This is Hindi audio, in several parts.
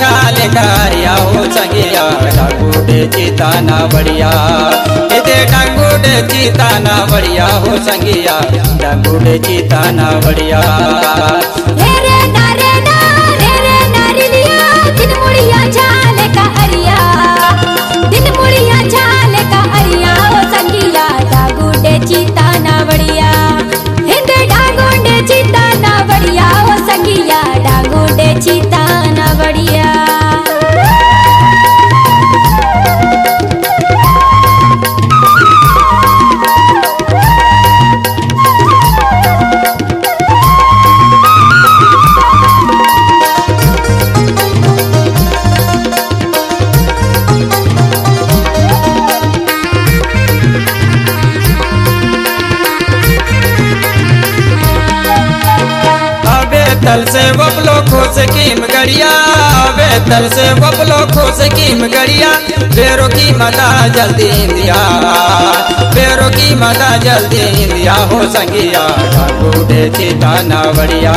लेकारिया हो संगिया डांगूडे चिताना बढ़िया। इते डांगूडे चिताना बढ़िया हो संगिया डांगूडे चिताना बढ़िया। रे रे रे रे रे रिलिया दिन मुड़िया झाले का बबलो खोस कीम गड़िया अबे तल से बबलो खोस कीम गड़िया। बेरो की मदा जल्दी इंदिया बेरो की मदा जल्दी इंदिया। हो संगिया, डांगू दे चीता बढ़िया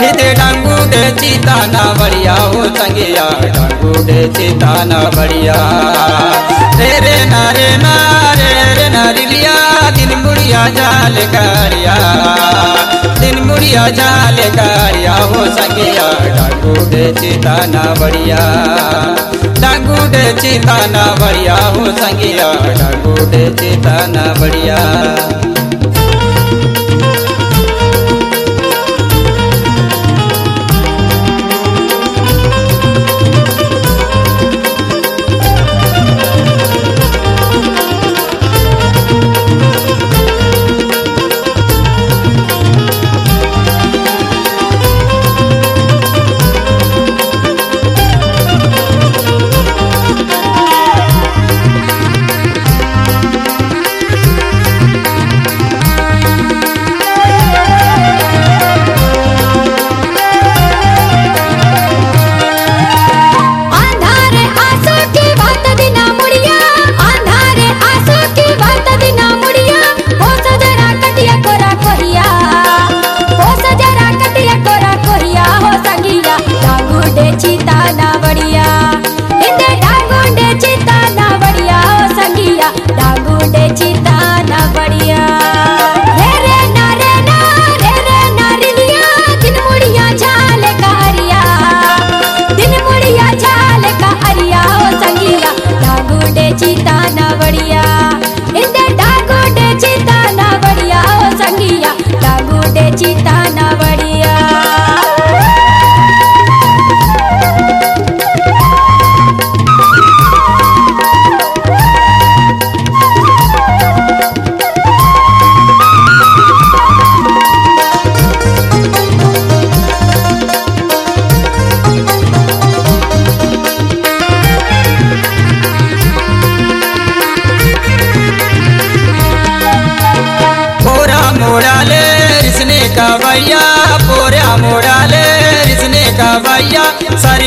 हिदे डांगू दे चीता ना बढ़िया हो संगिया, डांगू दे चीता ना बढ़िया रे रे ना रे ना रे रे दिन बुढ़िया जाल करिया मुड़िया जाल कारिया हो संगिया। डाकू दे चिताना बढ़िया डाकू दे चिताना बढ़िया हो संगिया। डाकू दे चिताना बढ़िया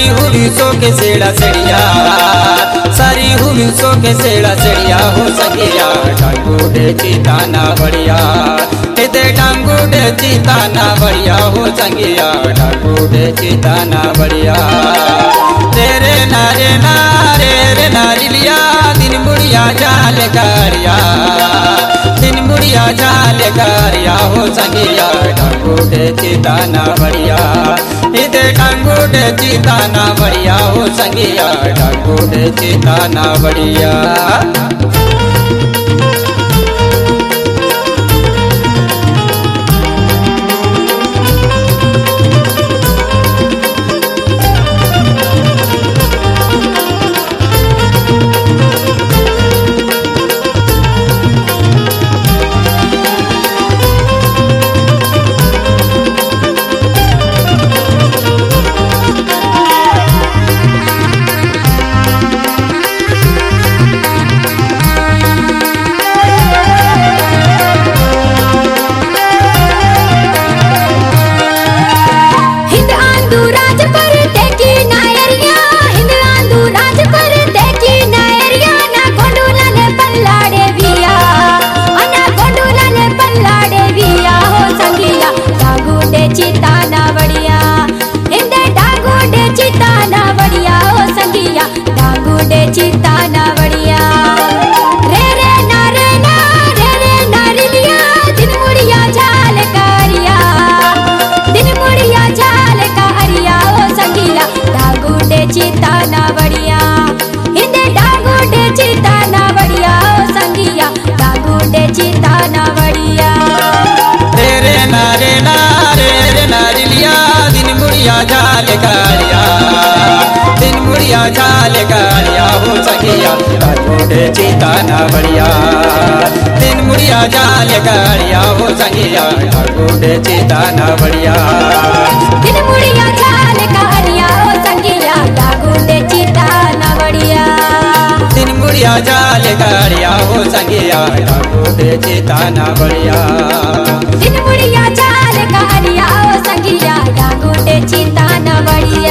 सारी हुई सो के सेड़ा सेड़िया। सारी हुई सो के सेड़ा सेड़िया। हो सकिया डांगू दे चिताना बढ़िया। इते डांगू दे चिताना बढ़िया। हो संगिया डांगू दे चिताना बढ़िया। तेरे रे नारे रे ना नारी लिया। दिन बुढ़िया जाल कारिया दिन बुढ़िया जाल कारिया हो संगिया डांगू दे चिताना बढ़िया। इते डांगू दे चिताना बढ़िया हो संगिया। डांगू दे चिताना बढ़िया। ढाकुडे चीता ना बढ़िया। दिन मुड़िया जाल गाड़िया हो सखिया ढाकुडे चीता ना बढ़िया। दिन मुड़िया चाल कहरिया ओ संगिया डागुडे चिता ना बढ़िया। दिन मुड़िया जाल गाड़िया हो सखिया ढाकुडे चीता ना बढ़िया। दिन मुड़िया चाल कहरिया ओ संगिया डागुडे चिता ना बढ़िया।